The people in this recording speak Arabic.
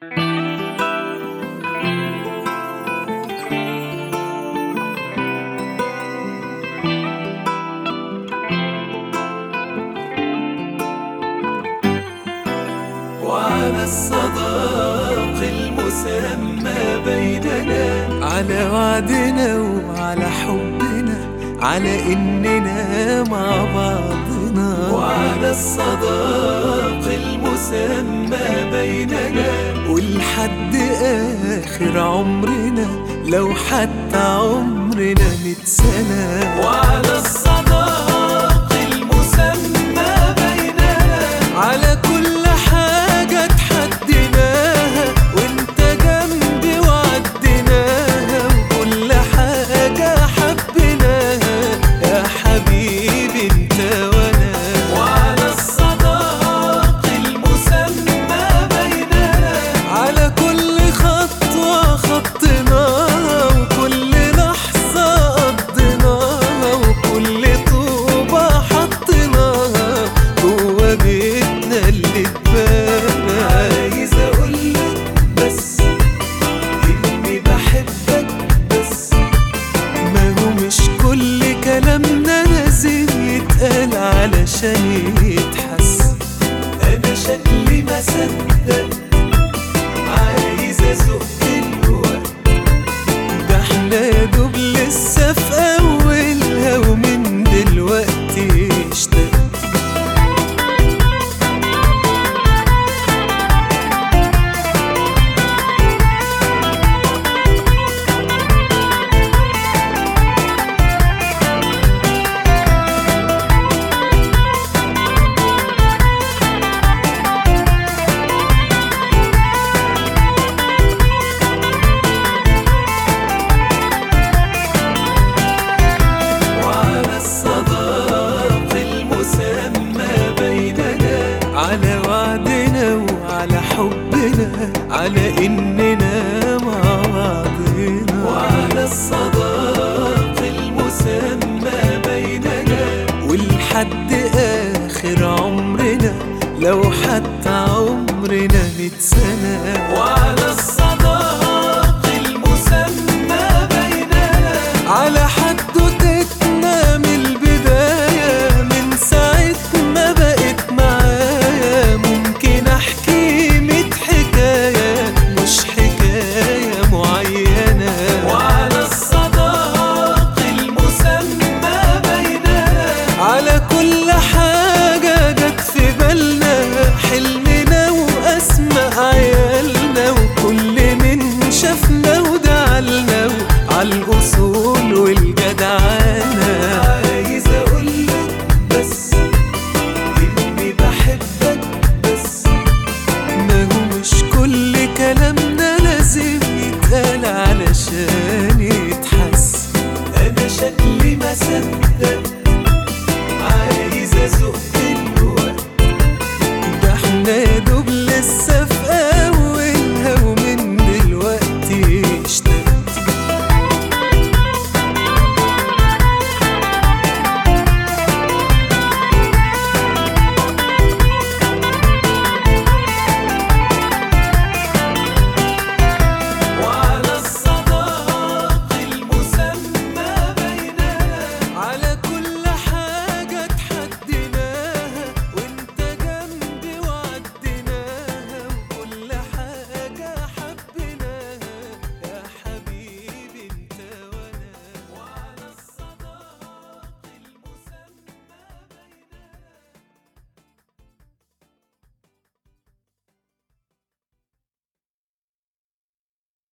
وعلى الصداق المسمى بيننا على وعدنا وعلى حبنا على إننا مع بعضنا. وعلى الصداق المسمى بيننا ولحد آخر عمرنا لو حتى عمرنا ميت سنة. وعلى الصداق علشان يتحس أنا شكلي ما صدق على إننا مع بعضنا وعلى الصداق المسمى بيننا. ولحد آخر عمرنا لو حتى عمرنا ميت سنة. وعلى الصداق الرسول والجدعانة عايز أقولك بس اني بحبك بس. ما هو مش كل كلامنا لازم يتقال علشان يتحس. أنا شكلي ما صدقت عايز أزق.